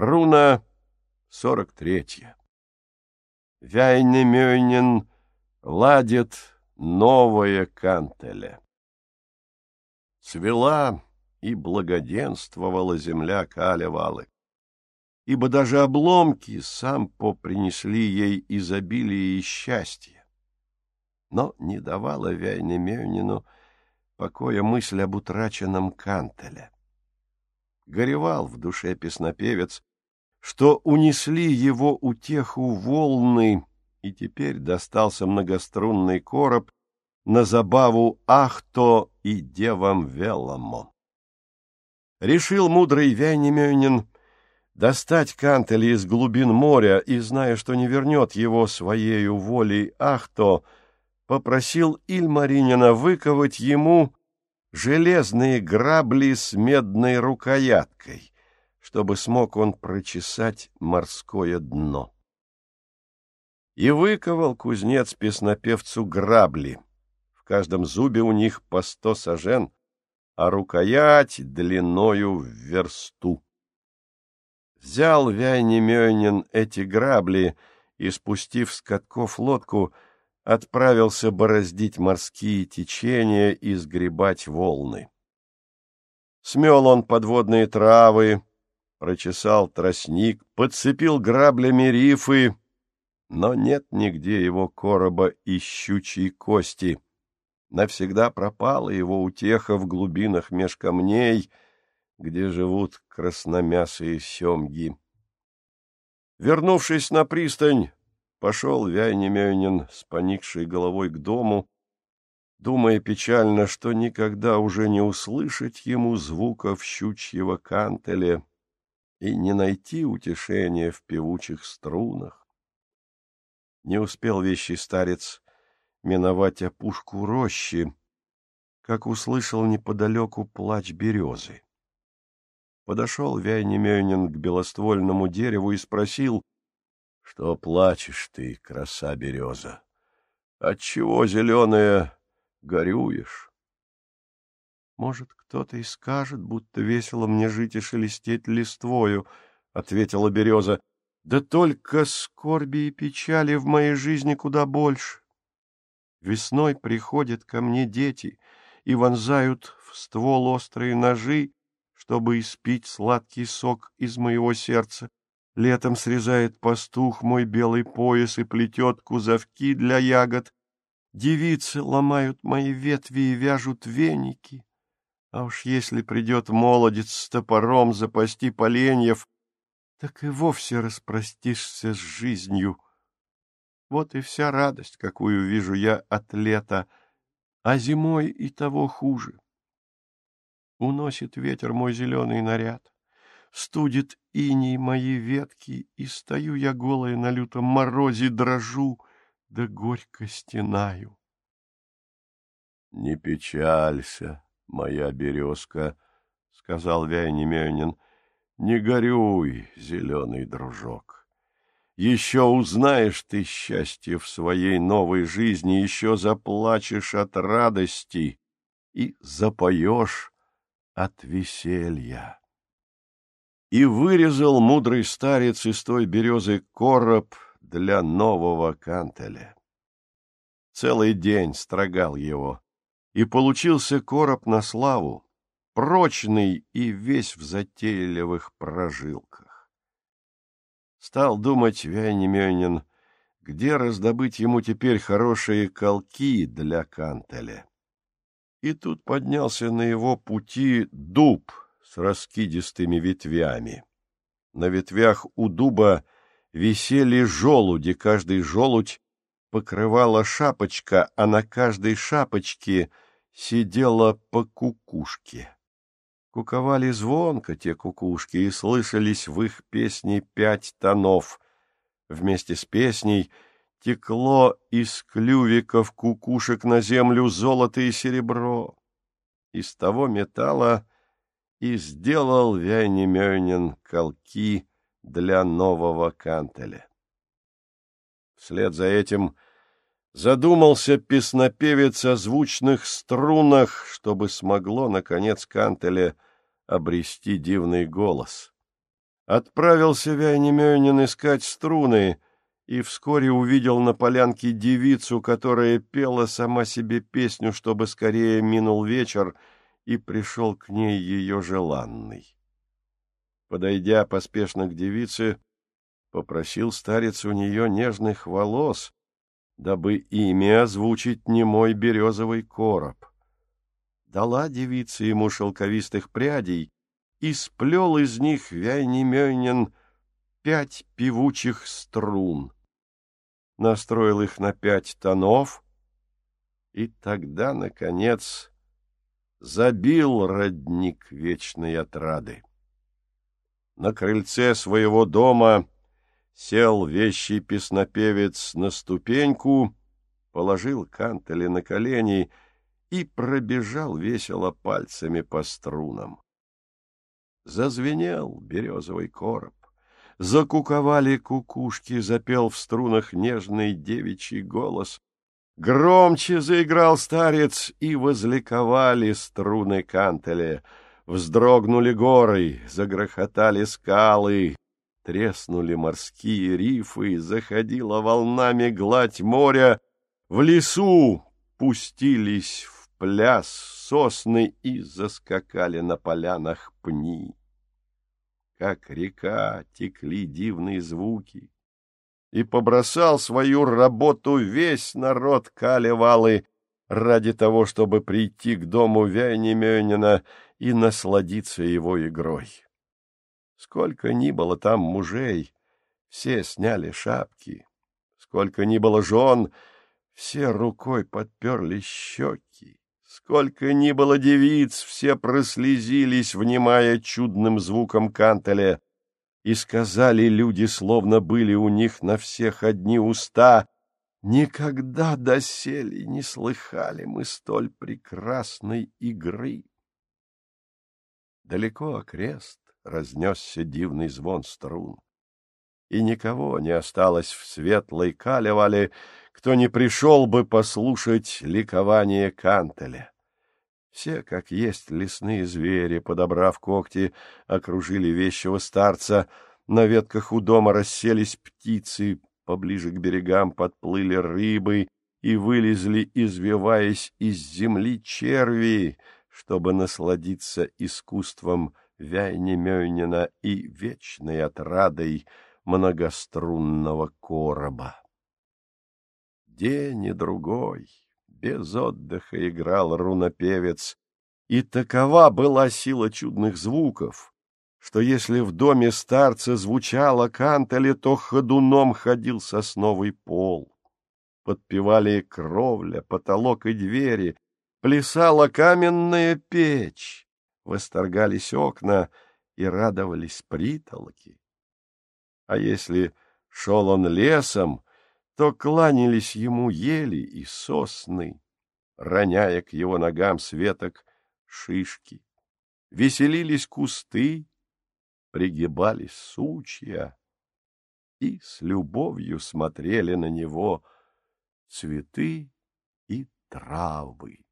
Руна сорок третья. Вяйнемёйнин ладит новое кантеле. Цвела и благоденствовала земля Калевалы, ибо даже обломки сам попринесли ей изобилие и счастье. Но не давала Вяйнемёйнину покоя мысль об утраченном кантеле горевал в душе песнопевец, что унесли его утеху волны, и теперь достался многострунный короб на забаву Ахто и девам Веламо. Решил мудрый Вянемёнин достать Кантели из глубин моря и, зная, что не вернет его своею волей Ахто, попросил Ильмаринина выковать ему железные грабли с медной рукояткой, чтобы смог он прочесать морское дно. И выковал кузнец песнопевцу грабли. В каждом зубе у них по сто сажен, а рукоять длиною в версту. Взял Вяйнемёнин эти грабли и, спустив с катков лодку, — отправился бороздить морские течения и сгребать волны. Смел он подводные травы, прочесал тростник, подцепил граблями рифы, но нет нигде его короба и щучьей кости. Навсегда пропала его утеха в глубинах меж камней, где живут красномясые семги. Вернувшись на пристань, Пошел Вяйнемёнин с поникшей головой к дому, думая печально, что никогда уже не услышать ему звуков щучьего кантеля и не найти утешения в певучих струнах. Не успел вещий старец миновать опушку рощи, как услышал неподалеку плач березы. Подошел Вяйнемёнин к белоствольному дереву и спросил — что плачешь ты, краса береза? Отчего, зеленая, горюешь? Может, кто-то и скажет, будто весело мне жить и шелестеть листвою, — ответила береза. Да только скорби и печали в моей жизни куда больше. Весной приходят ко мне дети и вонзают в ствол острые ножи, чтобы испить сладкий сок из моего сердца. Летом срезает пастух мой белый пояс и плетет кузовки для ягод. Девицы ломают мои ветви и вяжут веники. А уж если придет молодец с топором запасти поленьев, так и вовсе распростишься с жизнью. Вот и вся радость, какую вижу я от лета, а зимой и того хуже. Уносит ветер мой зеленый наряд студит иней мои ветки, и стою я голая на лютом морозе, дрожу, да горько стенаю. — Не печалься, моя березка, — сказал Вяйнемёнин, — не горюй, зеленый дружок. Еще узнаешь ты счастье в своей новой жизни, еще заплачешь от радости и запоешь от веселья и вырезал мудрый старец из той березы короб для нового кантеля. Целый день строгал его, и получился короб на славу, прочный и весь в затейливых прожилках. Стал думать Вяйнемёнин, где раздобыть ему теперь хорошие колки для кантеля. И тут поднялся на его пути дуб — с раскидистыми ветвями. На ветвях у дуба висели желуди, каждый желудь покрывала шапочка, а на каждой шапочке сидела по кукушке. Куковали звонко те кукушки, и слышались в их песне пять тонов. Вместе с песней текло из клювиков кукушек на землю золото и серебро. Из того металла и сделал Вяйнемёнин колки для нового кантеля. Вслед за этим задумался песнопевец о звучных струнах, чтобы смогло, наконец, кантеле обрести дивный голос. Отправился Вяйнемёнин искать струны и вскоре увидел на полянке девицу, которая пела сама себе песню, чтобы скорее минул вечер, и пришел к ней ее желанный. Подойдя поспешно к девице, попросил старец у нее нежных волос, дабы имя озвучить немой березовый короб. Дала девица ему шелковистых прядей, и сплел из них Вяйнемёнин пять певучих струн. Настроил их на пять тонов, и тогда, наконец, забил родник вечной отрады. На крыльце своего дома сел вещий песнопевец на ступеньку, положил кантели на колени и пробежал весело пальцами по струнам. Зазвенел березовый короб, закуковали кукушки, запел в струнах нежный девичий голос. Громче заиграл старец, и возликовали струны кантеля. Вздрогнули горы, загрохотали скалы, треснули морские рифы, заходила волнами гладь моря, в лесу пустились в пляс сосны и заскакали на полянах пни. Как река текли дивные звуки, и побросал свою работу весь народ Калевалы ради того, чтобы прийти к дому Вяйнемёнина и насладиться его игрой. Сколько ни было там мужей, все сняли шапки. Сколько ни было жен, все рукой подперли щеки. Сколько ни было девиц, все прослезились, внимая чудным звуком кантеля. И сказали люди, словно были у них на всех одни уста, «Никогда доселе не слыхали мы столь прекрасной игры». Далеко окрест разнесся дивный звон струн. И никого не осталось в светлой калевале, кто не пришел бы послушать ликование Кантеля. Все, как есть лесные звери, подобрав когти, окружили вещего старца. На ветках у дома расселись птицы, поближе к берегам подплыли рыбы и вылезли, извиваясь из земли черви, чтобы насладиться искусством Вяйнемёнина и вечной отрадой многострунного короба. День и другой, без отдыха играл рунопевец, и такова была сила чудных звуков, что если в доме старца звучало кантали, то ходуном ходил сосновый пол. Подпевали кровля, потолок и двери, плясала каменная печь, восторгались окна и радовались притолоки. А если шел он лесом, то кланялись ему ели и сосны, роняя к его ногам светок шишки. Веселились кусты, пригибались сучья и с любовью смотрели на него цветы и травы.